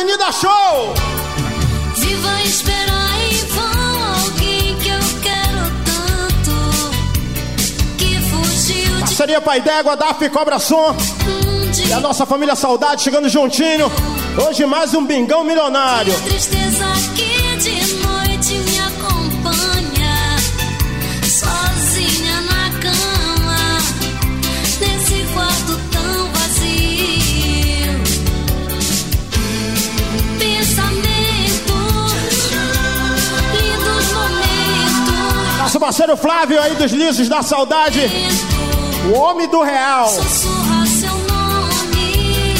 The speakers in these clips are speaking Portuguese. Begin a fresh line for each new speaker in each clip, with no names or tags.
Avenida Show!
Viva esperar em vão alguém que eu quero tanto. Que fugiu de
Parceria Pai d'Égua, DAF Cobra Som. E a nossa família Saudade chegando juntinho. Hoje mais um bingão milionário.
Tristeza
parceiro Flávio aí dos Lisos da Saudade. O homem do real.
Sussurra seu nome.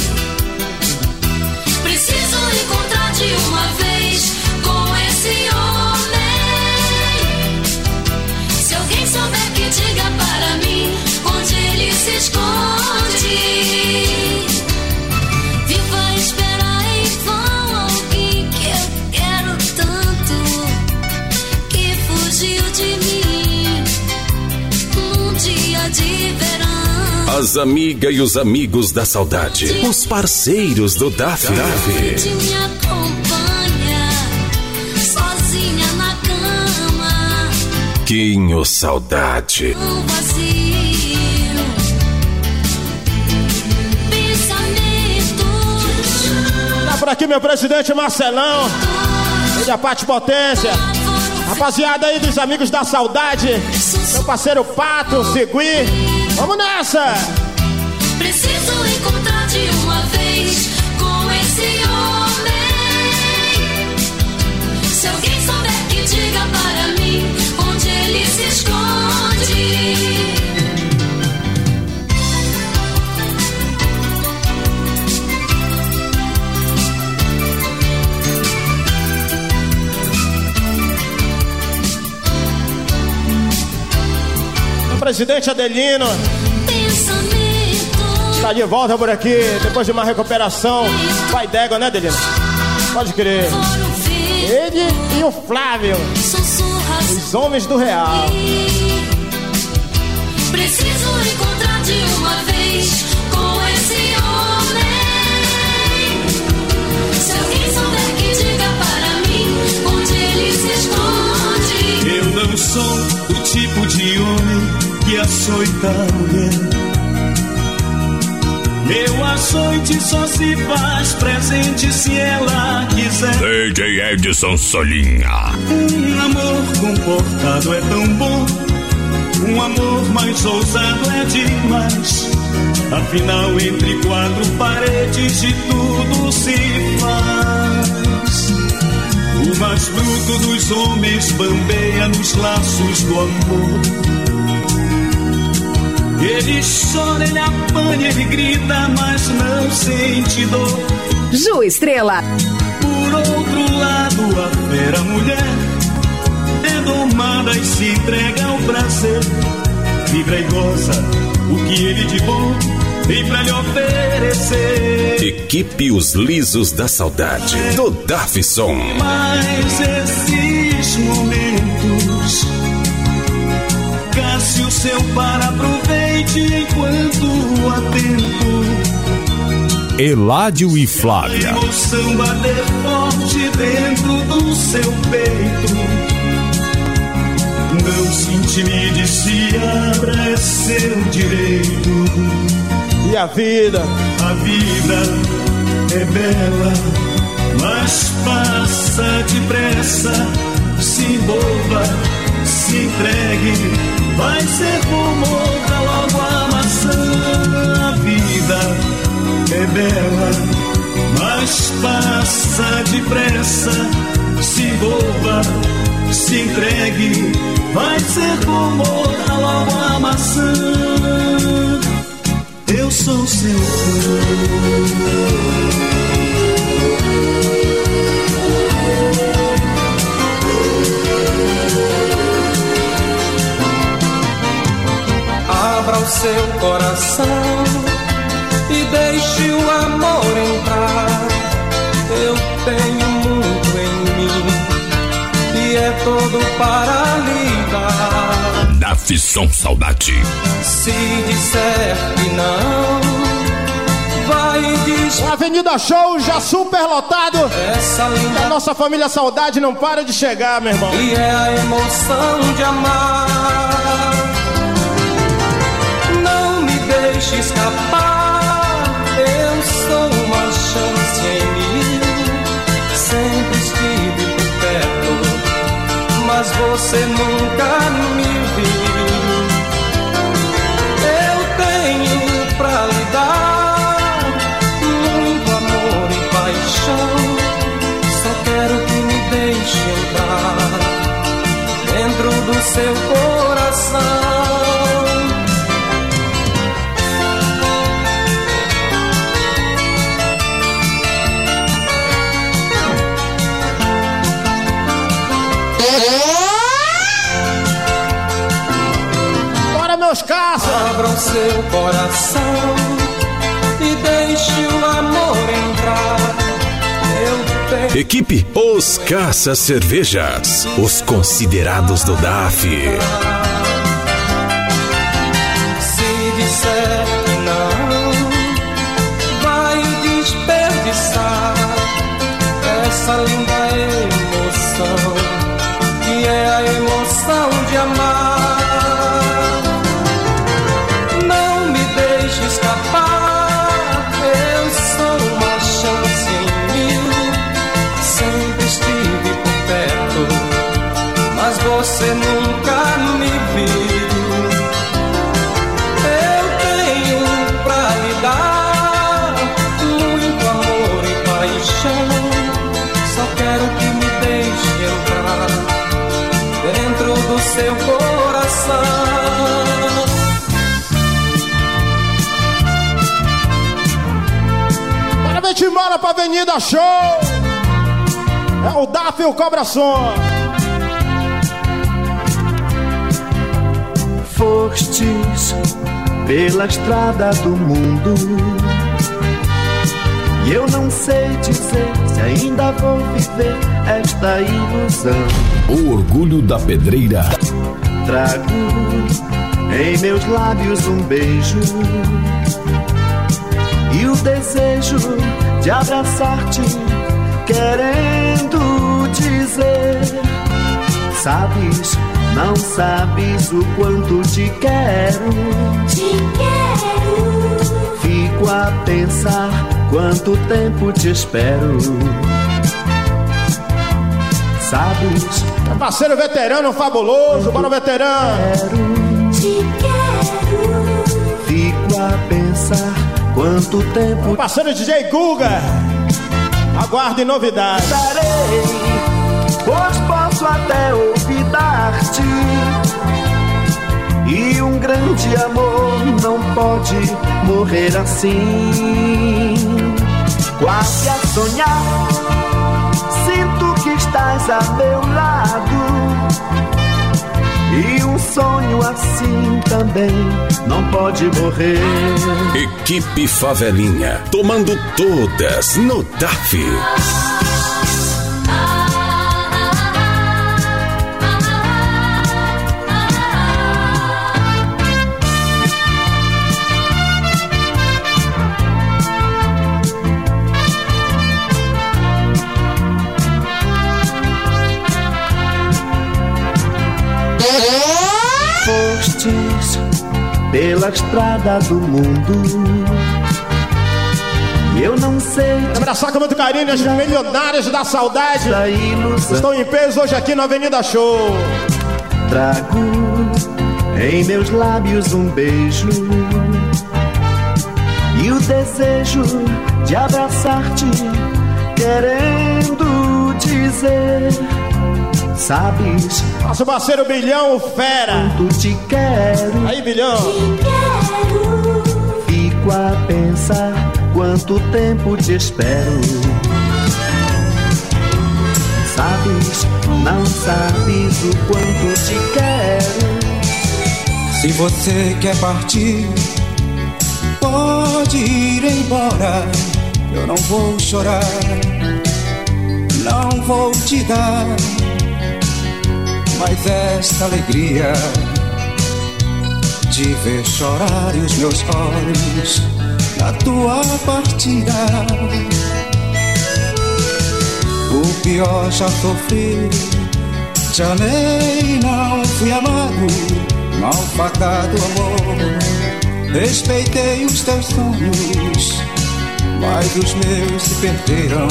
Preciso encontrar de uma vez com esse homem. Se alguém souber que diga para mim onde ele se esconde.
As amigas e os amigos da saudade. Os parceiros do DAF.
Noite me acompanha, sozinha na cama,
Quinho Saudade.
um vazio. Pensamentos,
Tá por aqui meu presidente Marcelão. Ele é a parte potência. Rapaziada aí dos amigos da saudade. Meu parceiro Pato, Segui. Vamos nessa!
Preciso encontrar de uma vez com esse homem. Se alguém souber que diga para mim onde ele se esconde.
Presidente Adelino Está de volta por aqui depois de uma recuperação. Pai d'égua, né, Adelino? Pode crer. Ele e o Flávio, os homens do real.
Preciso encontrar de uma vez com esse homem. Se alguém souber que diga para mim onde ele se esconde.
Eu não sou o tipo de homem que açoita a mulher. Meu açoite só se faz presente se ela quiser.
DJ Edson Solinha.
Um amor comportado é tão bom. Um amor mais ousado é demais. Afinal, entre quatro paredes de tudo se faz. O mais bruto dos homens bambeia nos laços do amor. Ele chora, ele apanha, ele grita, mas não sente dor.
Ju Estrela.
Por outro lado, a fera mulher é domada e se entrega ao prazer. Vibra e goza o que ele de bom tem pra lhe oferecer.
Equipe Os Lisos da Saudade. Do Dafson.
Mas esses momentos, Cássio, seu para aproveite enquanto há tempo.
Eládio e Flávia.
Emoção bater forte dentro do seu peito. Não se intimide, se abra, é seu direito.
E a vida?
A vida é bela, mas passa depressa. Se envolva, se entregue, vai ser como outra logo a maçã. A vida é bela, mas passa depressa. Se envolva, se entregue, vai ser como outra logo a maçã. Eu sou seu
Abra seu coração e deixe o amor entrar. Eu tenho muito em mim e é todo para lhe dar.
Dafson Saudade.
Se disser que não, vai diz
Avenida Show já super lotado.
essa
A
linda
nossa família Saudade não para de chegar, meu irmão.
e é a emoção de amar. Deixe escapar, eu sou uma chance em mil. Sempre estive perto, mas você nunca me viu. Seu coração e deixe o amor entrar. Tenho
Equipe Os Caça Cervejas, os considerados do DAF.
Se disser que não, vai desperdiçar essa linda
Avenida Show. É o DAF e o Cobra Som.
fostes pela estrada do mundo. E eu não sei dizer se ainda vou viver esta ilusão.
O orgulho da pedreira.
Trago em meus lábios um beijo e o desejo de abraçar-te, querendo dizer: Sabes, não sabes o quanto te quero.
Te quero.
Fico a pensar quanto tempo te espero. Sabes,
Parceiro veterano fabuloso. Bora, veterano.
quero.
Te
quanto tempo
Parceiro DJ Guga. Aguarde novidades.
darei, pois posso até olvidar-te. E um grande amor não pode morrer assim. Quase a sonhar, sinto que estás a meu lado. E um sonho assim também não pode morrer.
Equipe Favelinha, tomando todas no DAF.
Pela estrada do mundo. E eu não sei
Abraçar com muito carinho as milionárias da saudade.
da.
Estão em peso hoje aqui na Avenida Show.
Trago em meus lábios um beijo e o desejo de abraçar-te, querendo dizer: Sabes,
Nosso parceiro Bilhão, o Fera.
tu te quero.
Aí, Bilhão.
Te quero.
Fico a pensar quanto tempo te espero. Sabes, não sabes o quanto te quero.
Se você quer partir, pode ir embora. Eu não vou chorar, não vou te dar mais esta alegria de ver chorar os meus olhos
a tua partida. O pior já sofri, te amei, não fui amado, malfadado amor. Respeitei os teus sonhos, mas os meus se perderam.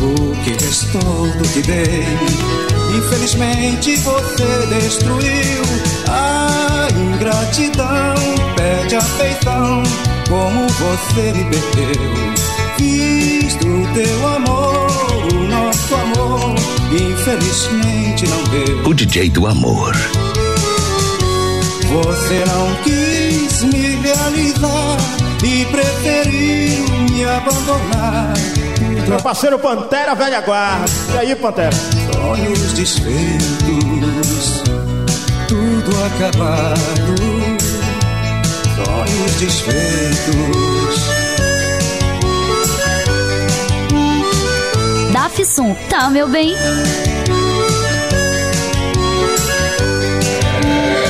O que restou do que dei, infelizmente você destruiu. A ingratidão pede afeição, como você me perdeu. Fiz do teu amor o nosso amor, infelizmente não deu.
O DJ do amor.
Você não quis me realizar e preferiu me abandonar.
Meu parceiro Pantera Velha Guarda. E aí, Pantera?
Sonhos desfeitos, tudo acabado. Sonhos desfeitos.
Dafson, tá, meu bem?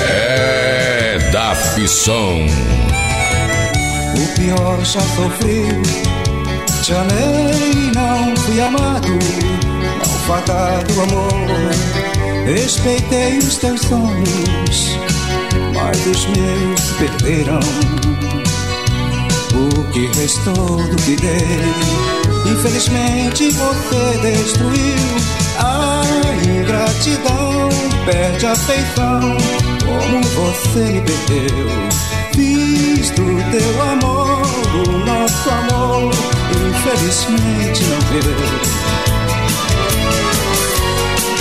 É Dafson.
O pior já sofreu. Te amei, não fui amado. Malfadado amor. Respeitei os teus sonhos, mas os meus perderam. O que restou do que dei, infelizmente você destruiu. A ingratidão perde afeição, como você me perdeu. Fiz do teu amor o nosso amor, infelizmente não deu.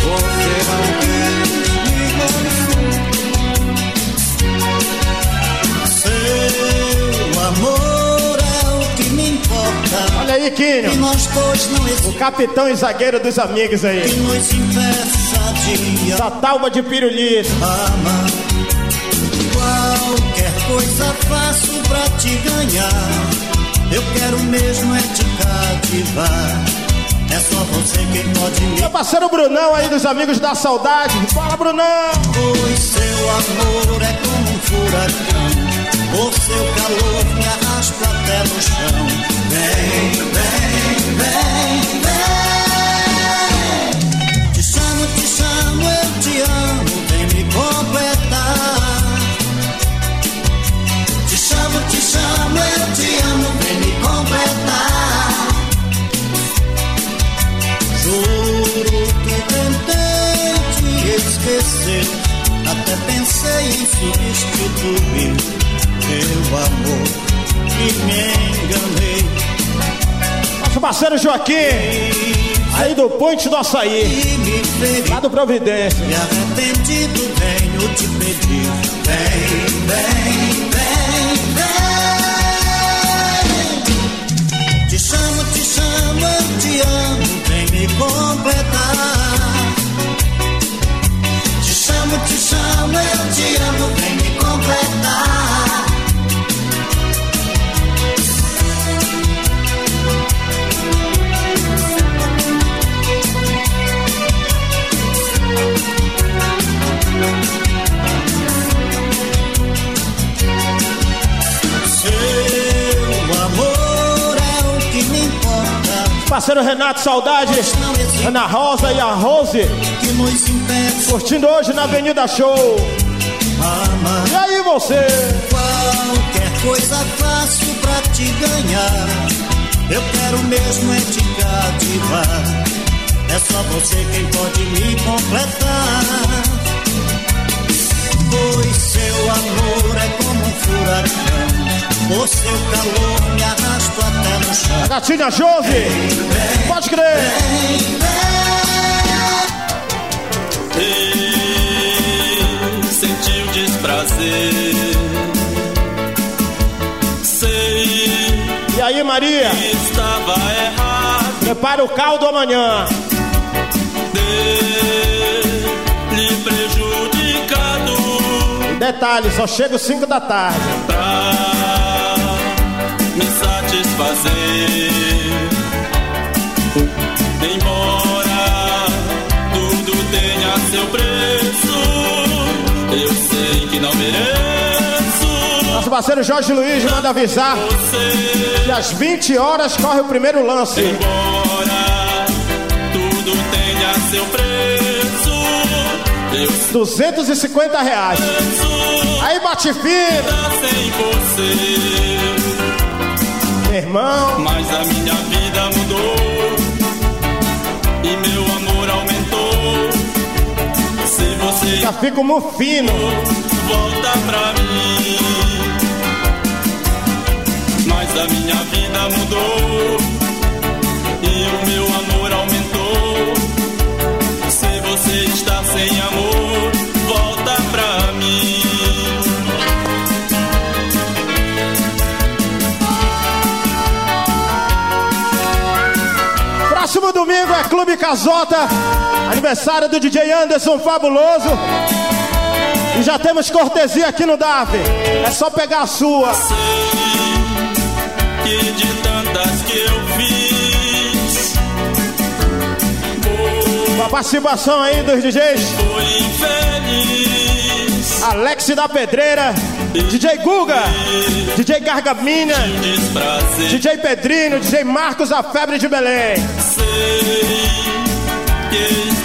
Você não quis me
Seu amor é o que me importa.
Olha aí, Quinho. O capitão e zagueiro dos amigos
Que
aí.
nos impeça
Da talba de pirulito.
Qualquer coisa faço pra te ganhar. Eu quero mesmo é te cativar. É só você quem pode me
Meu parceiro Brunão aí dos amigos da saudade. Fala, Brunão.
Pois seu amor é como um furacão. O seu calor me arrasta até no chão. Vem, Em substituir teu amor. E me enganei.
Nosso parceiro Joaquim. Aí do Ponte do Açaí. Lá do Providência.
E arrependido venho te pedir. Vem, vem, te amo. Vem me completar. Seu amor é o que me importa.
Parceiro Renato Saudade. Ana Rosa e a Rose. Curtindo hoje na Avenida Show. Você?
Qualquer coisa faço pra te ganhar. Eu quero mesmo é te cativar. É só você quem pode me completar. Pois seu amor é como um furacão. O seu calor me arrasta até no chão.
Gatinha Jove. Pode crer.
Ei, desprazer. Sei
E aí, Maria?
estava errado.
Prepara o caldo amanhã.
ter lhe prejudicado
Detalhe, só chega às 5 da tarde.
pra me satisfazer.
Parceiro Jorge Luiz manda avisar que às 20 horas corre o primeiro lance.
Embora tudo tenha seu preço, eu
250 reais. Aí bate fino,
sem você.
meu irmão.
Mas a minha vida mudou e meu amor aumentou. Se você
Já fico mufino.
volta pra mim. Mas a minha vida mudou e o meu amor aumentou. Se você está sem amor, volta pra mim.
Próximo domingo é Clube Casota. Aniversário do DJ Anderson Fabuloso. E já temos cortesia aqui no DAV. É só pegar a sua.
Que de tantas que eu fiz,
participação aí dos DJs
infeliz.
Alex da Pedreira, DJ Guga, DJ Gargamina,
Desprazer.
DJ Pedrinho, DJ Marcos a Febre de Belém.
sei que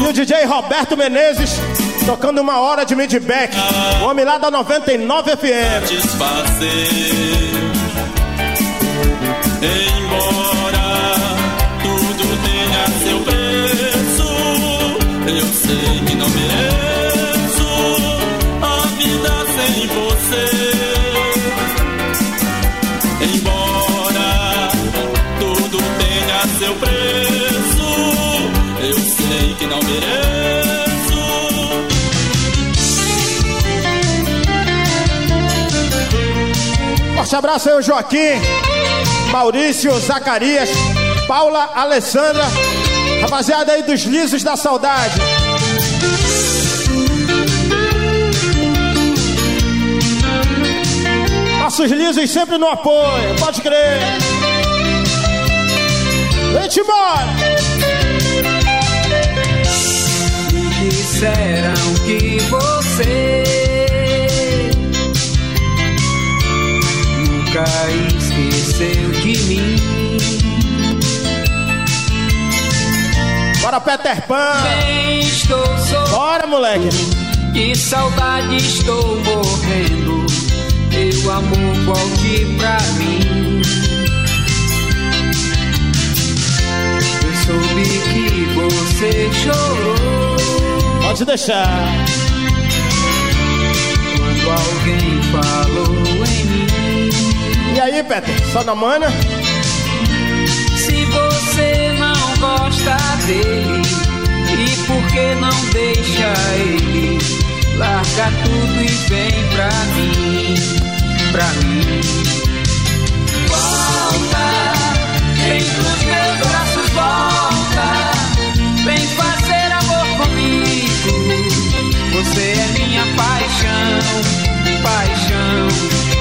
E o DJ Roberto Menezes tocando uma hora de midback. O homem lá da 99 FM.
Embora tudo tenha seu preço, eu sei que não mereço
Forte abraço aí, o Joaquim, Maurício, Zacarias, Paula, Alessandra, rapaziada aí dos Lisos da Saudade. Nossos lisos sempre no apoio, pode crer. Vem-te embora!
Nunca esqueceu de mim.
Bora, Peter Pan!
Bem, estou
Bora, moleque!
de saudade, estou morrendo. Meu amor, volte pra mim. Eu soube que você chorou.
Pode deixar.
Quando alguém falou em mim,
E aí, Peter? Só na mana?
se você não gosta dele, e por que não deixa ele? Larga tudo e vem pra mim, pra mim. Volta, vem pros meus braços, volta, vem fazer amor comigo. Você é minha paixão, paixão.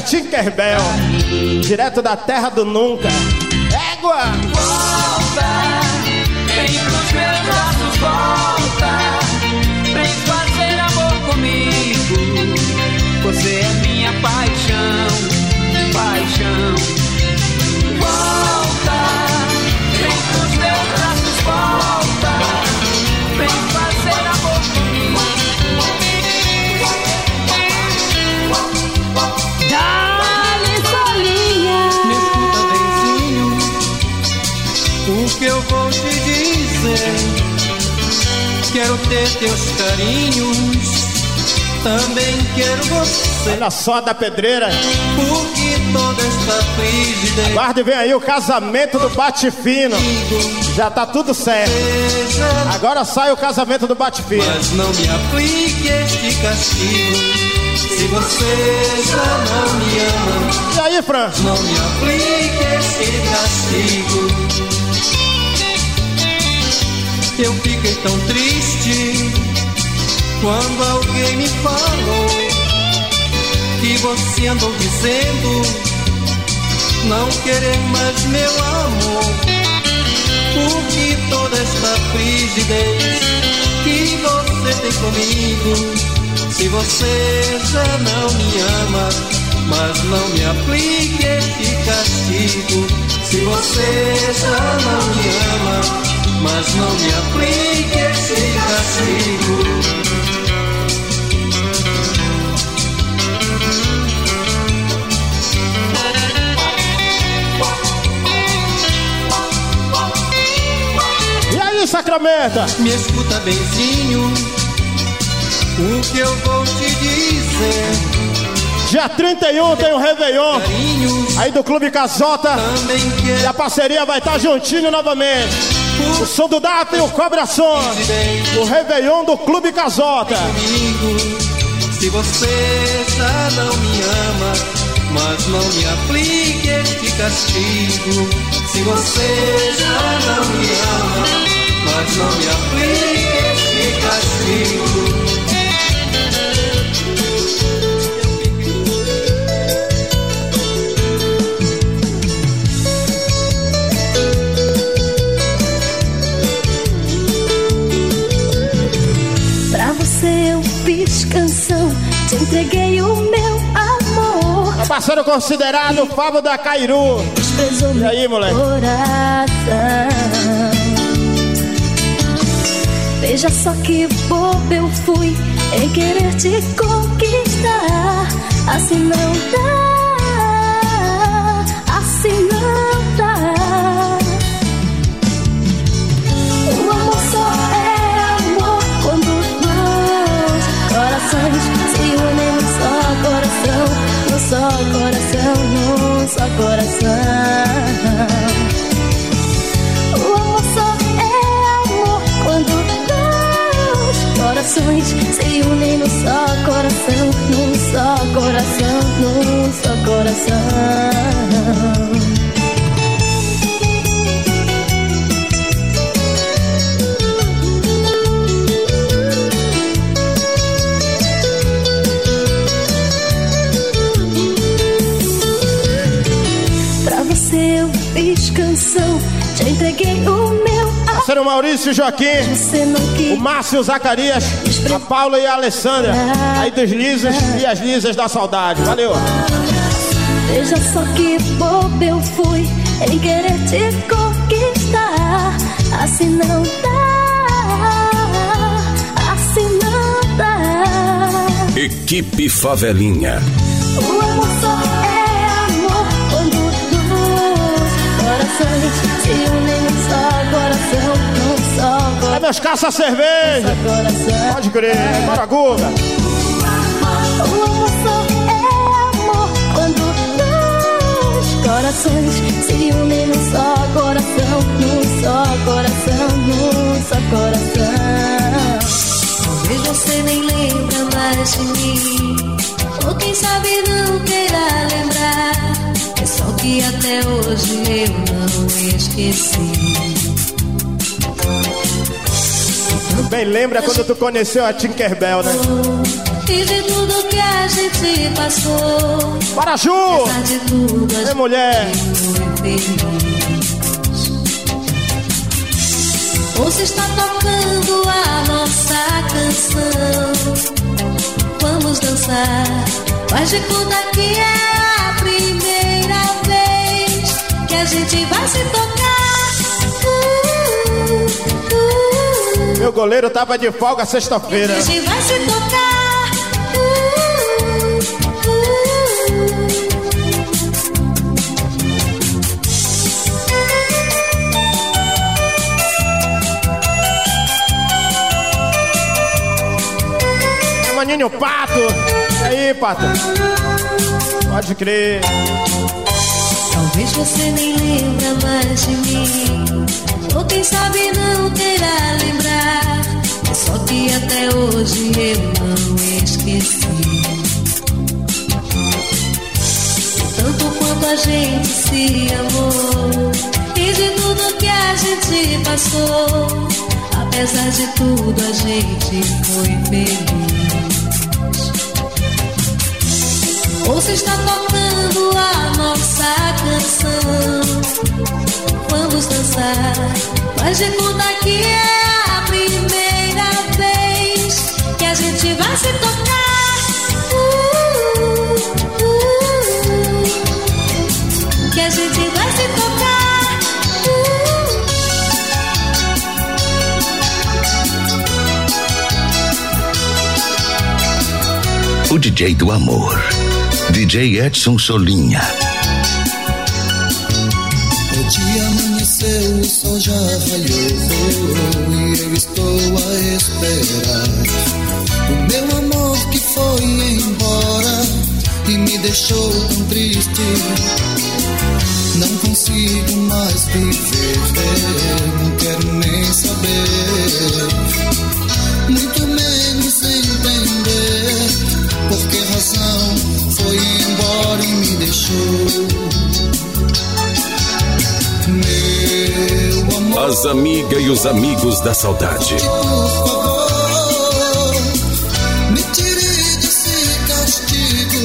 Tinkerbell. Direto da terra do nunca. Égua!
Volta, vem pros meus braços, volta, vem fazer amor comigo. Você é
quero ter teus carinhos, também quero você.
Olha só da pedreira.
Porque toda esta frígida.
Guarde vem aí o casamento do Bate Fino. Já tá tudo certo. Agora sai o casamento do Bate Fino.
Mas não me aplique este castigo. Se você já não me ama.
E aí, Fran?
Não me aplique este castigo. Eu fiquei tão triste quando alguém me falou que você andou dizendo não querer mais meu amor. Porque toda esta frigidez que você tem comigo, se você já não me ama, mas não me aplique este castigo. Se você já não me ama, mas não me aplique esse castigo.
E aí, Sacramento?
Me escuta benzinho, o que eu vou te dizer.
Dia 31 tem o Réveillon. Aí do Clube Casota. E a parceria vai estar juntinho novamente. O som do Data e o Cobra Som. O Réveillon do Clube Casota.
Se você já não me ama, mas não me aplique este castigo. Se você já não me ama, mas não me aplique este castigo.
Pra você eu fiz canção, te entreguei o meu amor.
É parceiro considerado o Fábio da Cairu.
Desprezou
E aí, moleque?
coração. Veja só que bobo eu fui em querer te conquistar. Assim não dá, só coração, só coração. O amor só é amor quando dois corações se unem num só coração, num só coração, num só coração. Fiz canção, te entreguei o meu amor.
Parceiro Maurício Joaquim. O Márcio Zacarias. A Paula e a Alessandra. Aí dos Lisas e as Lisas da Saudade. Valeu.
Veja só que bobo eu fui em querer te conquistar. Assim não dá, assim não dá.
Equipe Favelinha.
É
meus caça cerveja. Pode crer. Bora, Guga.
O amor é amor quando corações se num só coração, num só coração, num só coração.
Talvez você nem lembra mais de mim. Ou quem sabe não queira lembrar. Não esqueci.
Bem, lembra quando tu conheceu a Tinkerbell, né?
E de tudo que a gente passou.
Bora, Ju!
De tudo,
É mulher.
feliz. Você está tocando a nossa canção. Vamos dançar. Faz de conta que é a primeira vez que a gente vai se tocar.
Meu goleiro tava de folga sexta-feira.
A gente vai se tocar. Uh, uh, uh.
Maninho Pato. E aí, Pato? Pode crer.
Talvez você nem lembra mais de mim. Ou quem sabe não terá lembrar. É só que até hoje eu não esqueci. Tanto quanto a gente se amou. E de tudo que a gente passou. Apesar de tudo, a gente foi feliz. Ouça está tocando a nossa canção. Vamos dançar, mas de conta que é a primeira vez que a gente vai se tocar. Uh, uh, uh, que a gente vai se tocar.
O DJ do amor. DJ Edson Solinha.
O dia amanheceu, o sol já raiou e eu estou a esperar. O meu amor que foi embora e me deixou tão triste. Não consigo mais viver, não quero nem saber, deixou. Meu amor,
As amigas e os amigos da saudade.
por favor, me tire desse castigo.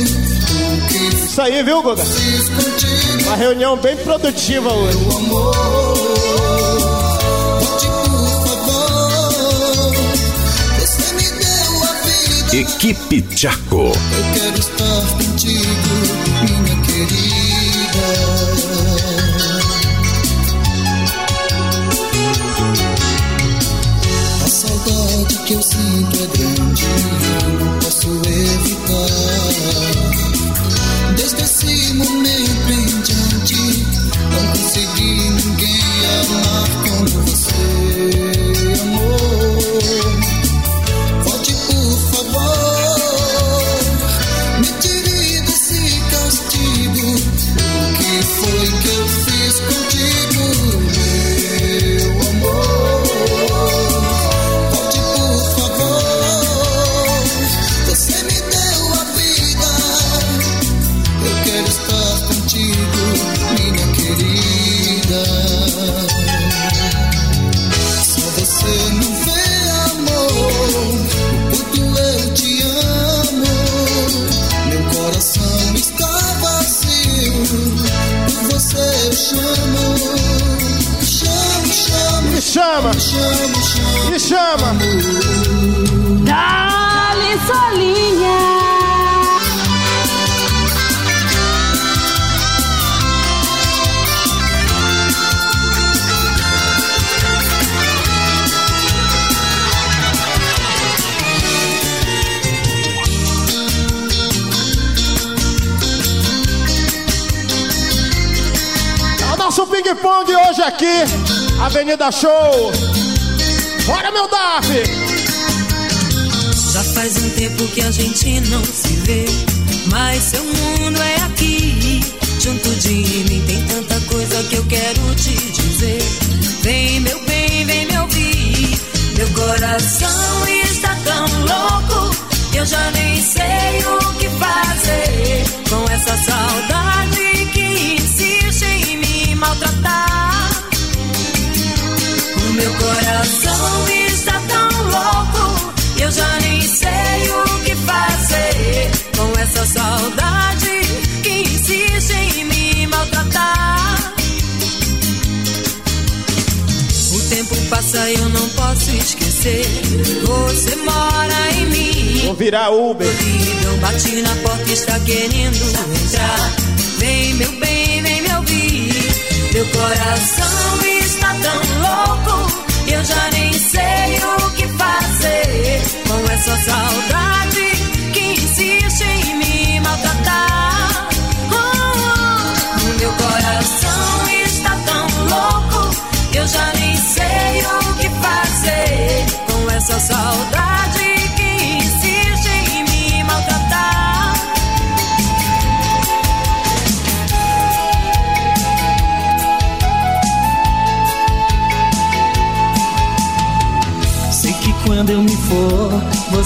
Que
Isso aí, viu, Guga? Uma reunião bem produtiva hoje.
meu amor? Volte, por favor. Você me deu a vida.
Equipe Chaco.
Eu quero estar contigo, minha minha
Avenida Show. Bora, meu DAF!
Já faz um tempo que a gente não se vê, mas seu mundo é aqui. Junto de mim tem tanta coisa que eu quero te dizer. Vem, meu bem, vem me ouvir. Meu coração está tão louco, eu já nem sei o que fazer. Com essa saudade que insiste em me maltratar. Meu coração está tão louco, eu já nem sei o que fazer com essa saudade que insiste em me maltratar. O tempo passa, eu não posso esquecer. Você mora em mim.
Vou virar Uber.
Solidão bate na porta, está querendo entrar. Vem, meu bem, vem me ouvir. Meu coração está tão louco, eu já nem sei o que fazer com essa saudade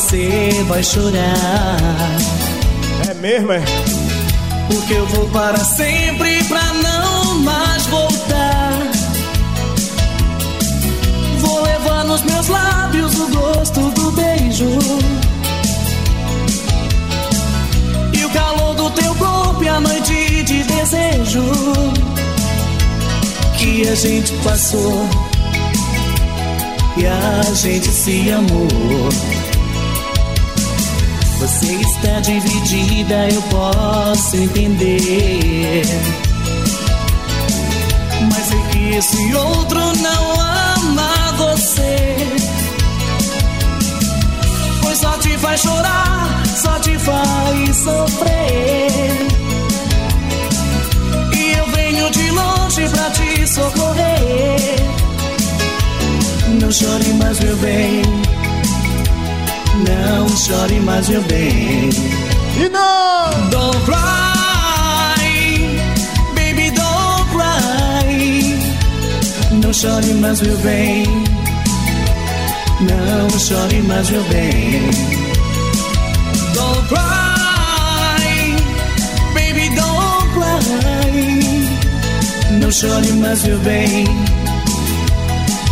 você vai chorar.
É mesmo, é?
Porque eu vou para sempre pra não mais voltar. Vou levar nos meus lábios o gosto do beijo. E o calor do teu corpo e a noite de desejo que a gente passou e a gente se amou. Você está dividida, eu posso entender. Mas sei que esse outro não ama você. Pois só te faz chorar, só te faz sofrer. E eu venho de longe pra te socorrer. Não chore mais, meu bem. Não chore mais, meu bem.
E não!
Don't cry, baby, don't cry. Não chore mais, meu bem. Não chore mais, meu bem. Don't cry, baby, don't cry. Não chore mais, meu bem.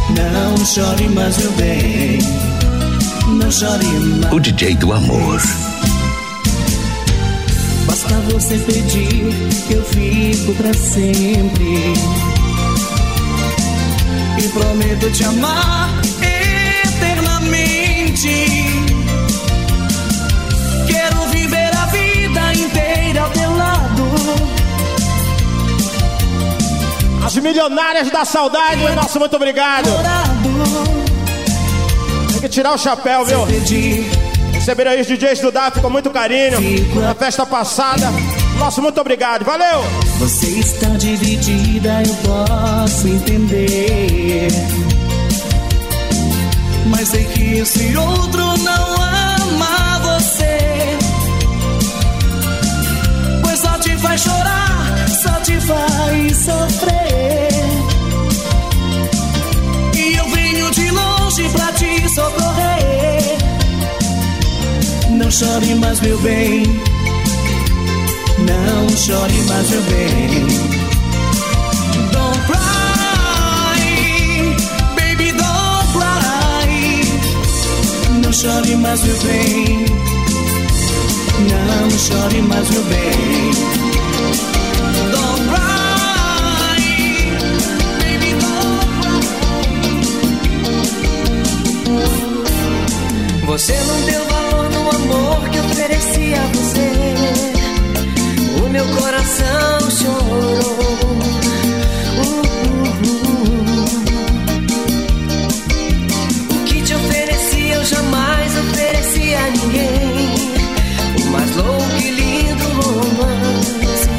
Não chore mais, meu bem. Não chore mais.
O DJ do amor.
Basta você pedir que eu fico pra sempre. E prometo te amar eternamente. Quero viver a vida inteira ao teu lado.
As milionárias da saudade, nosso muito obrigado. Tem que tirar o chapéu, viu? Receberam aí os DJs do DAF com muito carinho na festa passada. Nosso muito obrigado, valeu!
Você está dividida, eu posso entender. Mas sei que esse outro não ama você. Pois só te faz chorar, só te faz sofrer. Longe pra te socorrer. Não chore mais, meu bem. Não chore mais, meu bem. Don't cry, baby, don't cry. Não chore mais, meu bem. Não chore mais, meu bem.
Você não deu valor no amor que ofereci a você. O meu coração chorou. Uh, uh, uh. O que te ofereci eu jamais ofereci a ninguém. O mais louco e lindo romance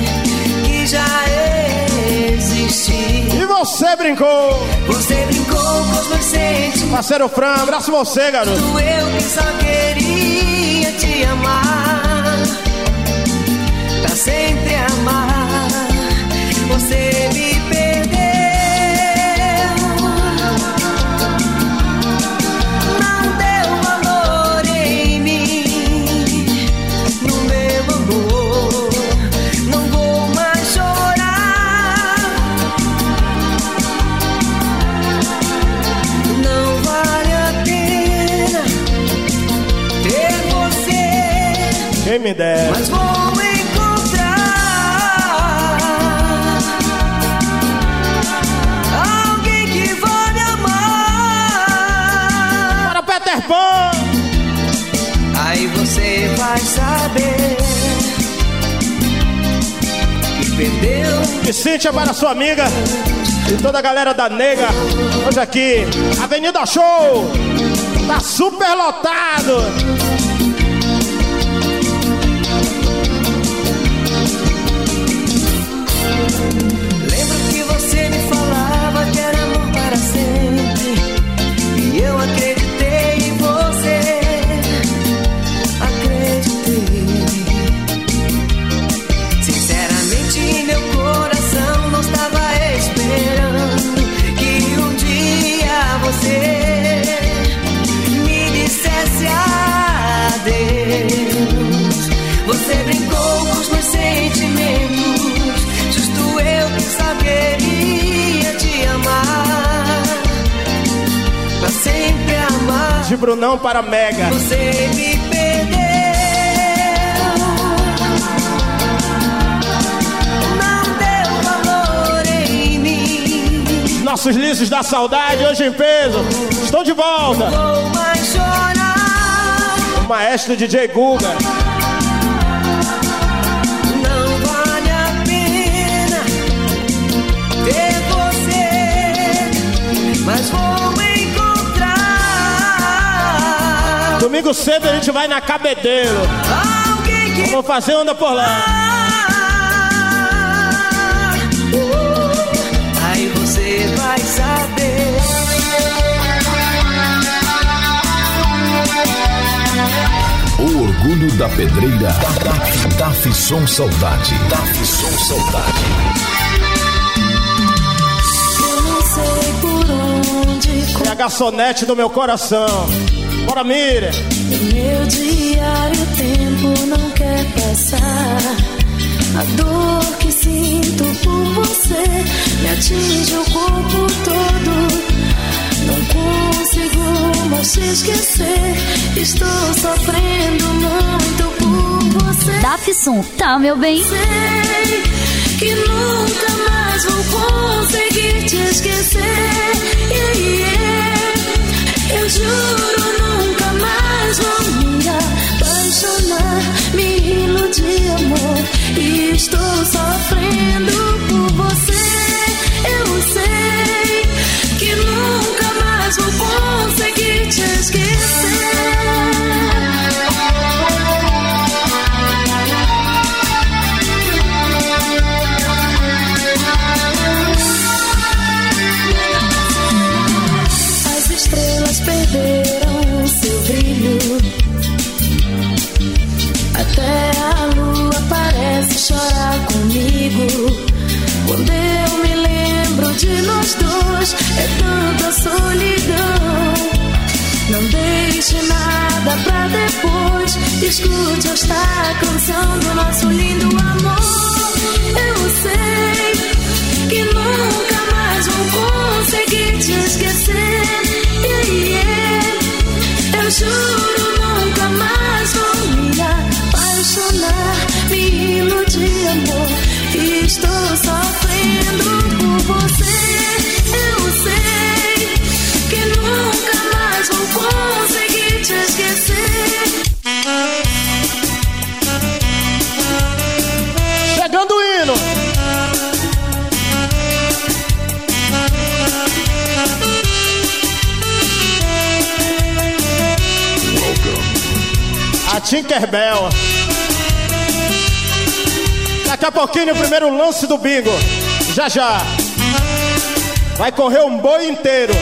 que já existiu.
E você brincou!
Você brincou com os meus sentimentos.
Parceiro Fran, abraço você, garoto.
Eu que só queria te amar, pra sempre amar. Você me
Quem me dera.
mas vou encontrar alguém que vai me amar.
Para Peter Pan!
Aí você vai saber que perdeu.
E Cíntia para sua amiga e toda a galera da Nega. Hoje aqui, Avenida Show! Tá super lotado!
De Brunão para Mega.
Você me perdeu. Não deu valor em mim.
Nossos lisos da saudade, hoje em peso, estão de volta.
Vou mais chorar.
O maestro DJ Guga. Domingo cedo a gente vai na Cabedeiro. Vamos fazer onda por lá.
Aí você vai saber.
O orgulho da pedreira. Taf, Taf Som Saudade. Taf Som Saudade.
Eu não sei por onde
É a garçonete do meu coração. Bora, Miriam.
No meu diário o tempo não quer passar. A dor que sinto por você me atinge o corpo todo. Não consigo mais te esquecer. Estou sofrendo muito por você.
Dafson, tá, meu bem?
Sei que nunca mais vou conseguir te esquecer. Yeah, yeah. Eu juro, nunca me apaixonar, me iludir, amor. E estou sofrendo por você. Eu sei que nunca mais vou conseguir te esquecer. Estou sofrendo por você. Eu sei que nunca mais vou conseguir te esquecer.
Chegando o hino. A Tinkerbell. Daqui a pouquinho o primeiro lance do bingo. Já já. Vai correr um boi inteiro.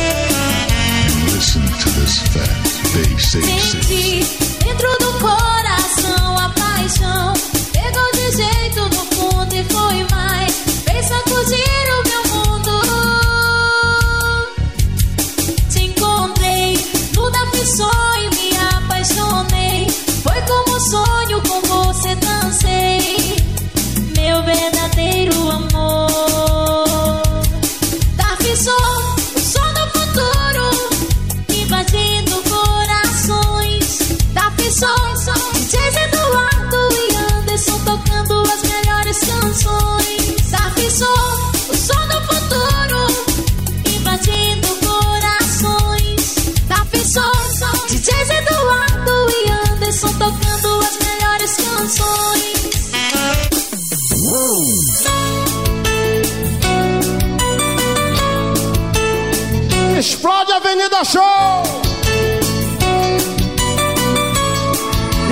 Show!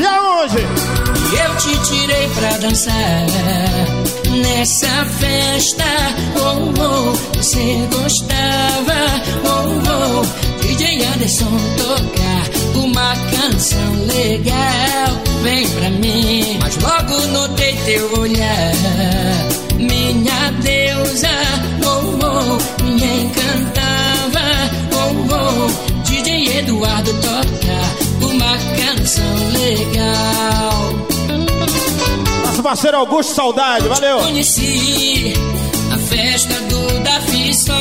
E aonde?
Eu te tirei pra dançar nessa festa. Oh, oh, você gostava. Oh, oh, DJ Anderson tocar uma canção legal. Vem pra mim, mas logo notei teu olhar. Minha deusa, oh, oh, me encantava. Oh, oh, Eduardo tocar uma canção legal.
Nosso parceiro Augusto Saudade, valeu!
Conheci a festa do Dafisson.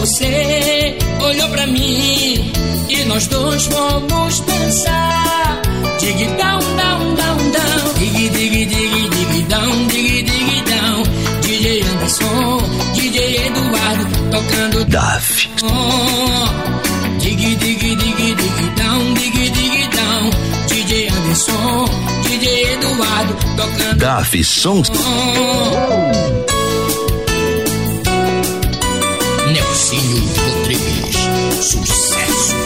você olhou pra mim e nós dois fomos pensar. Dig down, down, down, down. Dig, dig, dig, dig down, dig, dig down. DJ Anderson, DJ Eduardo tocando.
DAF.
Dig, Anderson, DJ Eduardo tocando.
DAF Som.
Nelsinho Rodrigues, sucesso.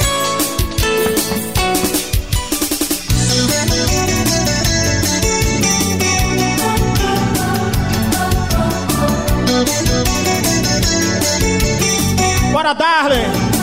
Bora, Darley!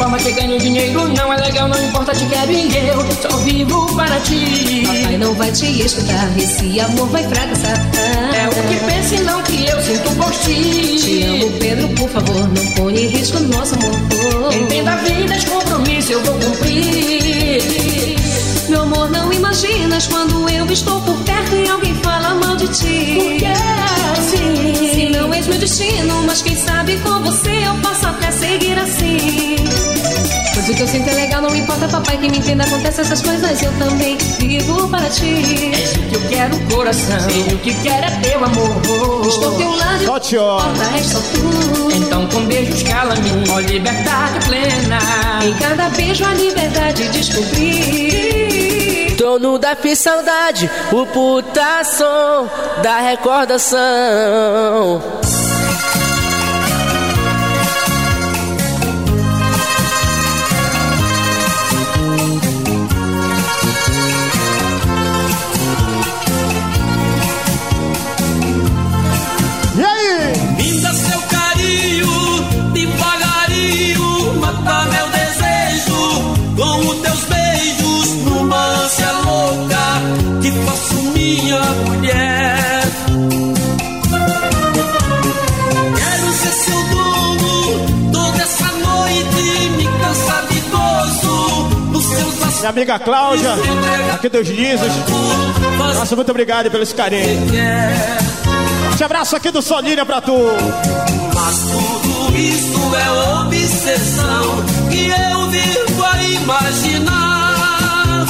Forma que ganho dinheiro não é legal, não importa, te quero e eu só vivo para ti.
Papai não vai te escutar, esse amor vai fracassar.
É o que pensa e não que eu sinto por ti.
Te amo, Pedro, por favor, não ponha em risco nosso amor.
Entenda a vida, esse compromisso eu vou cumprir.
Meu amor, não imaginas quando eu estou por perto e alguém fala mal de ti.
Porque assim,
És meu destino, mas quem sabe com você eu posso até seguir assim. Pois o que eu sinto é legal, não importa, papai, que me entenda, acontece essas coisas, eu também vivo para ti.
És o que eu quero, coração. E o que quero é teu amor.
Estou ao teu lado,
Solte, ó.
importa, és só tu.
Então com beijos cala-me, ó liberdade plena.
Em cada beijo a liberdade descobri.
Dono da fi saudade, o puta som da recordação.
Minha
amiga Cláudia, aqui dos Lisos. Nossa, muito obrigado pelo esse carinho. Te abraço aqui do Solíria pra tu.
Mas tudo isso é obsessão que eu vivo a imaginar.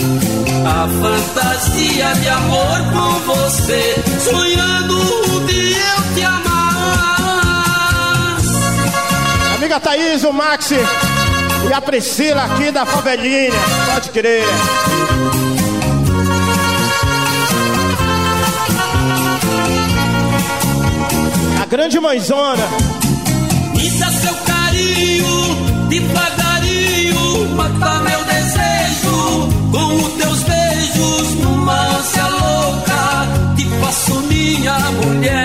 A fantasia de amor com você, sonhando um dia eu te amar.
Amiga Thaís, o Maxi e a Priscila aqui da favelinha. Pode crer. A grande mãezona.
Me dá seu carinho, devagarinho, mata meu desejo com os teus beijos numa ânsia louca que faço minha mulher.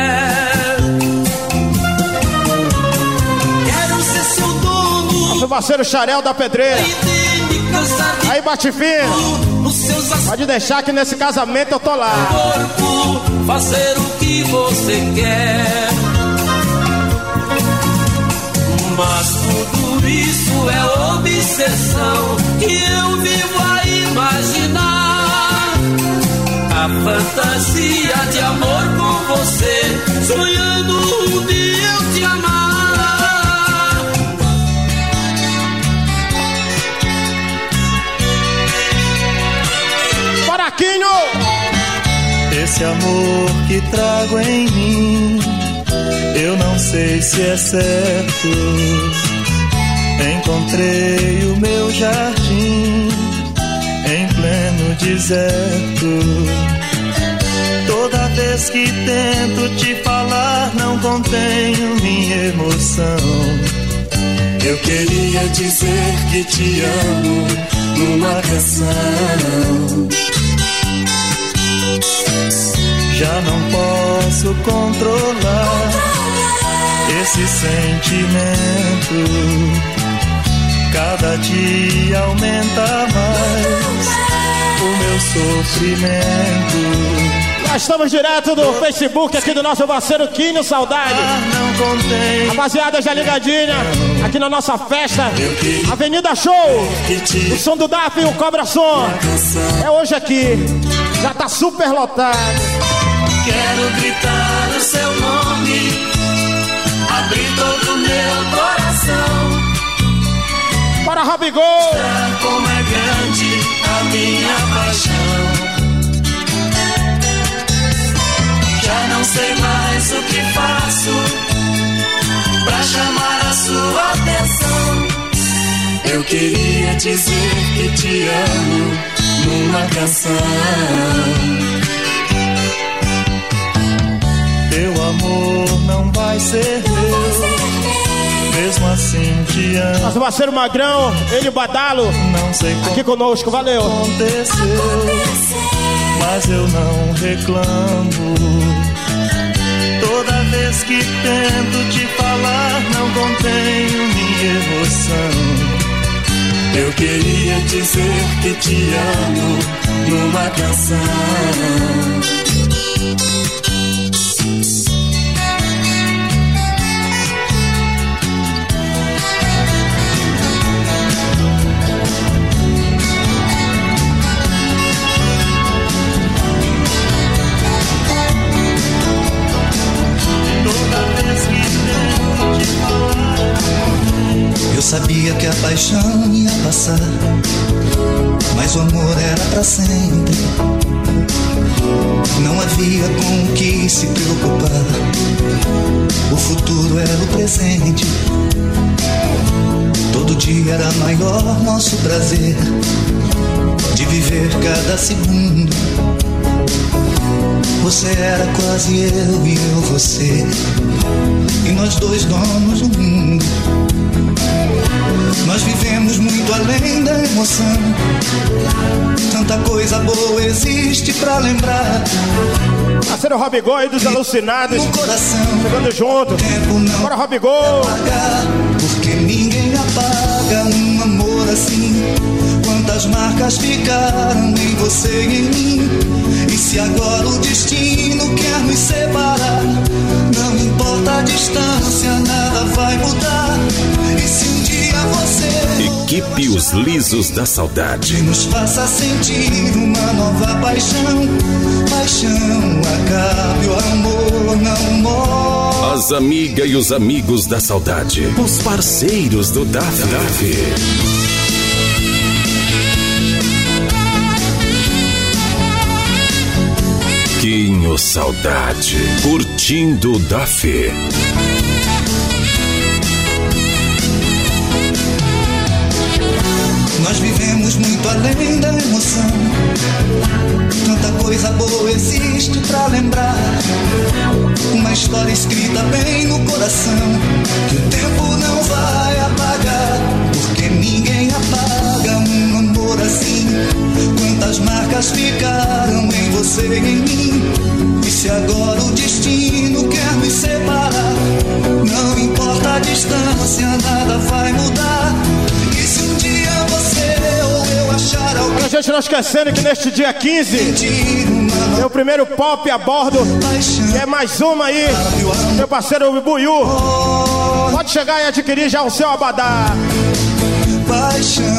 Parceiro Xarel da Pedreira. Aí, bate fino. Pode deixar que nesse casamento eu tô lá.
corpo, fazer o que você quer. Mas tudo isso é obsessão que eu vivo a imaginar. A fantasia de amor com você, sonhando
Paraquinho!
Esse amor que trago em mim, eu não sei se é certo. Encontrei o meu jardim em pleno deserto. Toda vez que tento te falar, não contenho minha emoção. Eu queria dizer que te amo numa canção. Já não posso controlar esse sentimento. Cada dia aumenta mais o meu sofrimento.
Nós estamos direto do Facebook aqui do nosso parceiro Quinho Saudade.
Ah,
Rapaziada, já ligadinha aqui na nossa festa. Avenida Show. O som do DAF e o Cobra Som. É hoje aqui. Já tá super lotado.
Quero gritar o seu nome, abrir todo o meu coração.
Bora, Rabigol!
Como é grande a minha paixão. Já não sei mais o que faço pra chamar a sua atenção. Eu queria dizer que te amo numa canção.
Amor não vai ser meu, mesmo assim te amo.
Nosso parceiro Magrão, ele e o Badalo.
Não sei como
aqui conosco, valeu.
aconteceu, mas eu não reclamo. Toda vez que tento te falar, não contenho minha emoção.
Eu queria dizer que te amo numa canção.
Passar, mas o amor era para sempre. Não havia com o que se preocupar, o futuro era o presente. Todo dia era maior nosso prazer de viver cada segundo. Você era quase eu e eu você, e nós dois donos do mundo. Nós vivemos muito além da emoção. Tanta coisa boa existe pra lembrar.
Parceiro Robigol aí dos alucinados.
No coração.
Chegando junto.
Tempo não
Bora, Robigol.
apagar, porque ninguém apaga um amor assim. Quantas marcas ficaram em você e em mim? E se agora o destino quer nos separar? Não importa a distância, nada vai mudar. E se você
Equipe Os Lisos da Saudade.
nos faça sentir uma nova paixão, paixão acabe o amor não morre.
As amigas e os amigos da saudade. Os parceiros do DAF. Quinho Saudade. Curtindo o DAF.
Além da emoção. Tanta coisa boa existe pra lembrar. Uma história escrita bem no coração. Que o tempo não vai apagar. Porque ninguém apaga um amor assim. Quantas marcas ficaram em você e em mim. E se agora o destino quer nos separar? Não importa a distância, nada vai mudar.
A gente não esquecendo que neste dia 15
sentir uma
é o primeiro pop a bordo. E é mais uma aí. Meu parceiro Buiu. Pode chegar e adquirir já o seu abadá.
paixão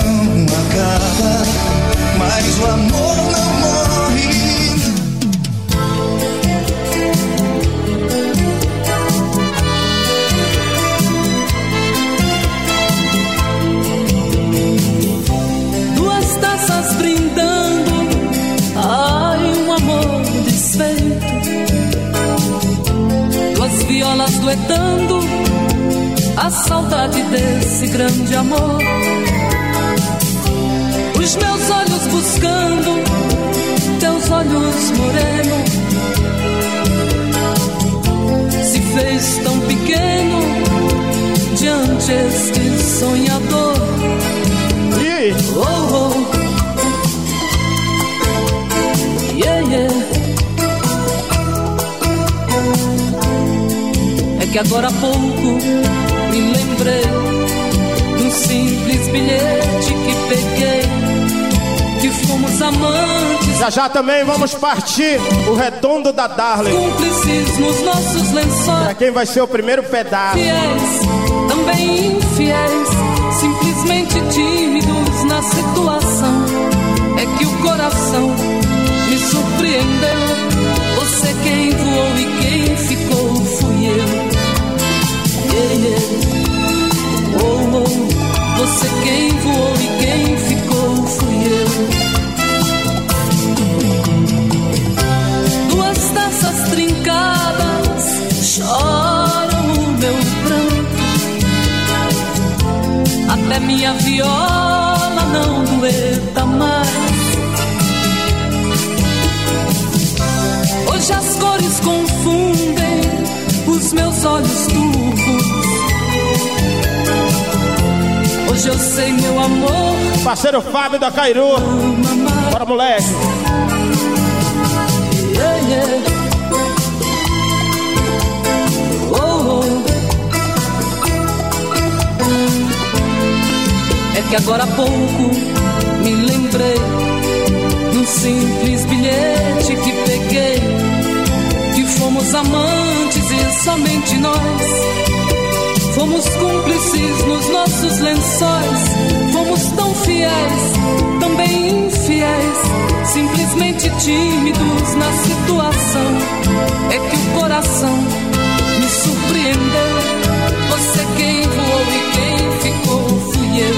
desfeito. Duas violas duetando, a saudade desse grande amor. Os meus olhos buscando, teus olhos moreno. Se fez tão pequeno diante este sonhador. Oh, oh. Que agora há pouco me lembrei de um simples bilhete que peguei, que fomos amantes.
Já já também vamos partir o redondo da Darling.
Cúmplices nos nossos lençóis.
Pra quem vai ser o primeiro pedaço.
Fiéis,
Parceiro Fábio da Cairu. Bora, moleque.
Yeah, yeah. É que agora há pouco me lembrei num simples bilhete que peguei que fomos amantes e somente nós Fomos cúmplices nos nossos lençóis, fomos tão fiéis, também infiéis, simplesmente tímidos na situação. É que o coração me surpreendeu. Você quem voou e quem ficou fui eu.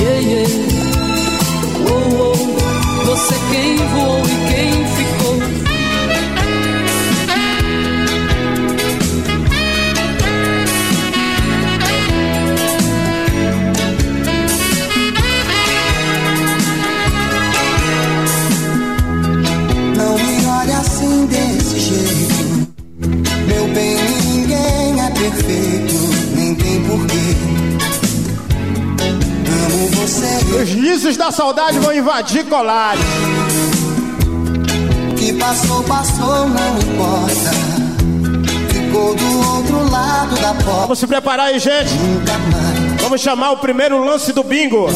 Yeah, yeah. Oh, oh. Você quem voou e quem ficou
perfeito, nem tem porquê.
Os lisos da saudade vão invadir colares.
Que passou, passou, não importa. Ficou do outro lado da porta.
Vamos se preparar aí, gente. Vamos chamar o primeiro lance do bingo.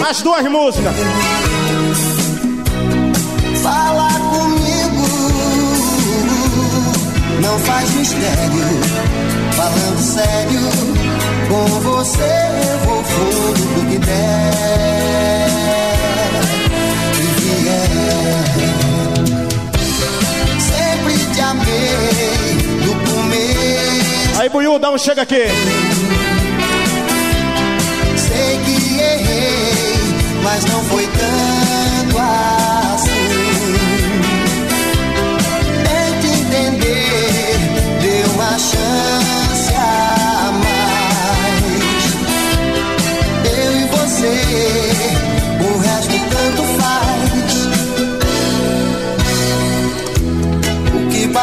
Mais duas músicas.
Não faz mistério. Falando sério, com você eu vou fundo do que der. E vier. Sempre te amei do começo.
Aí, Buiu, dá um chega aqui.
Sei que errei, mas não foi tanto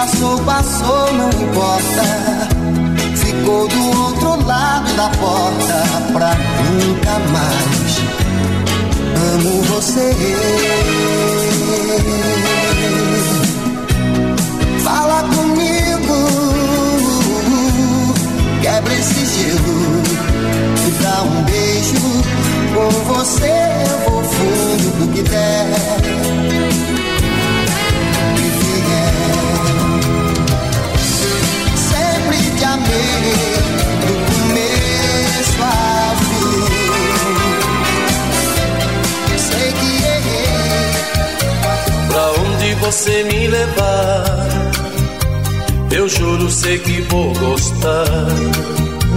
passou, passou, não importa. Ficou do outro lado da porta pra nunca mais. Amo você. Fala comigo, quebra esse gelo, me dá um beijo. Com você eu vou fundo do que der.
Você me levar, eu juro, sei que vou gostar.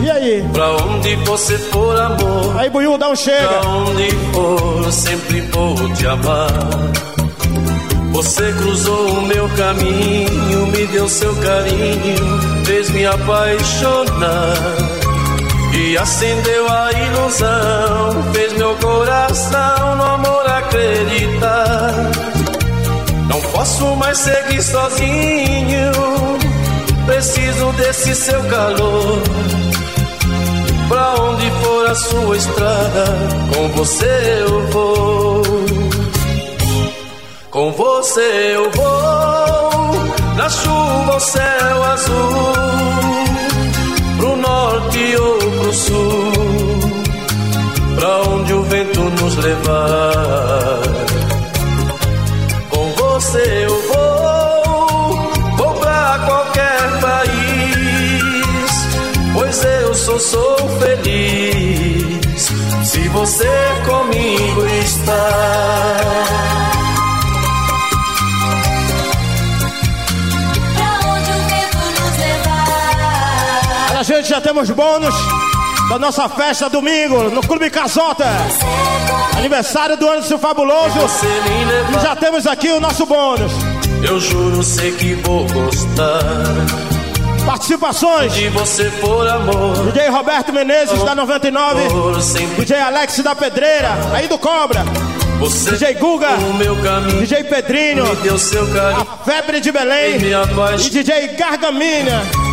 E aí?
Pra onde você for, amor.
Aí, Buiu, dá um chega.
Pra onde for, sempre vou te amar. Você cruzou o meu caminho, me deu seu carinho, fez me apaixonar. E acendeu a ilusão, fez meu coração no amor acreditar. Não posso mais seguir sozinho, preciso desse seu calor. Pra onde for a sua estrada, com você eu vou. Com você eu vou, na chuva ou céu azul, pro norte ou pro sul, pra onde o vento nos levar. Com você eu vou, vou pra qualquer país, pois eu só sou feliz se você comigo está.
Gente, já temos bônus da nossa festa domingo no Clube Casota. Aniversário do Anderson Fabuloso. E já temos aqui o nosso bônus.
Eu juro, sei que vou gostar.
Participações
você por amor.
DJ Roberto Menezes da 99. DJ Alex da Pedreira, aí do Cobra.
Você
DJ Guga,
caminho,
DJ Pedrinho, a Febre de Belém e DJ Gargamina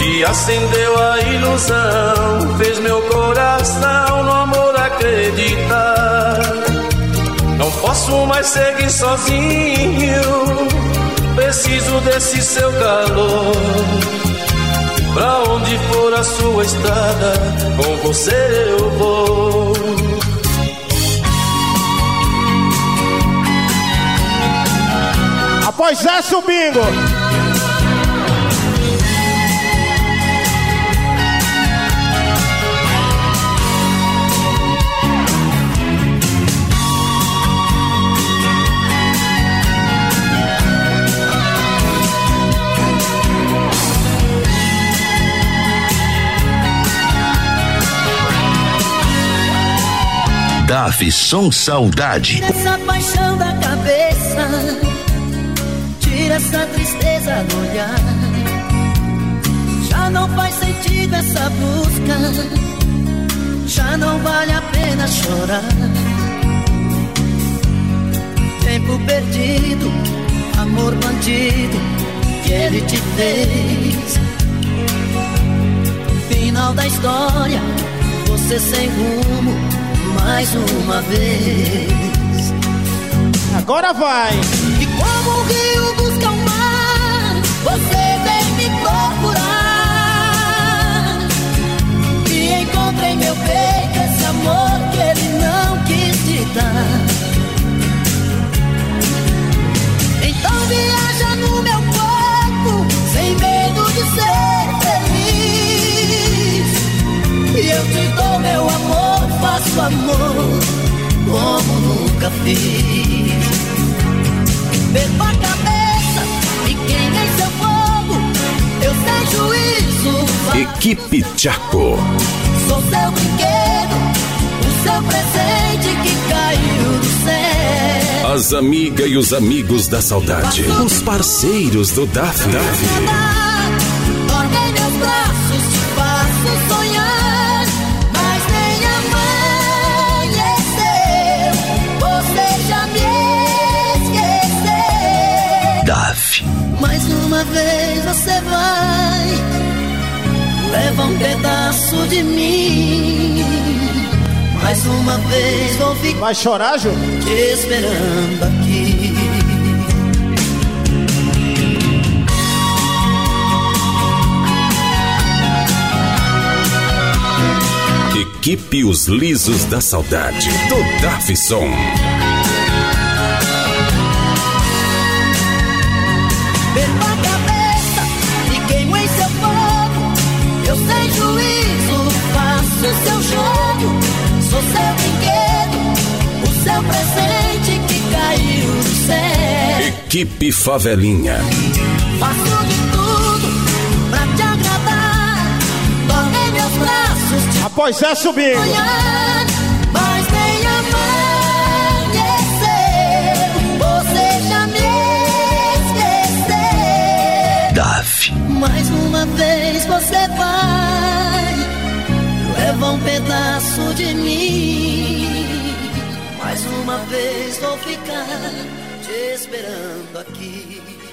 e acendeu a ilusão, fez meu coração no amor acreditar. Não posso mais seguir sozinho, preciso desse seu calor. Pra onde for a sua estrada, com você eu vou.
Após essa, o bingo.
DAF Som Saudade.
Tira essa paixão da cabeça, tira essa tristeza do olhar. Já não faz sentido essa busca, já não vale a pena chorar. Tempo perdido, amor bandido, que ele te fez. Final da história, você sem rumo mais uma vez.
Agora vai!
E como o rio busca o mar, você vem me procurar. E encontrei meu peito esse amor que ele não quis te dar. Então viaja no meu corpo, sem medo de ser feliz. E eu te dou meu amor faço amor como nunca fiz. Perco a cabeça e quem é seu fogo, eu sei juízo.
Equipe Chaco.
Sou seu brinquedo, o seu presente que caiu do céu.
As amigas e os amigos da saudade. Os parceiros do DAF.
Dorme você vai leva um pedaço de mim. Mais uma vez vou ficar.
Vai chorar, Ju?
Te esperando aqui.
Equipe Os Lisos da Saudade, do Dafson.
Sou seu brinquedo, o seu presente que caiu do céu.
Equipe Favelinha.
Faço de tudo pra te agradar, dorme meus braços.
Após essa, subindo.
Mas pedaço de mim. Mais uma vez vou ficar te esperando aqui.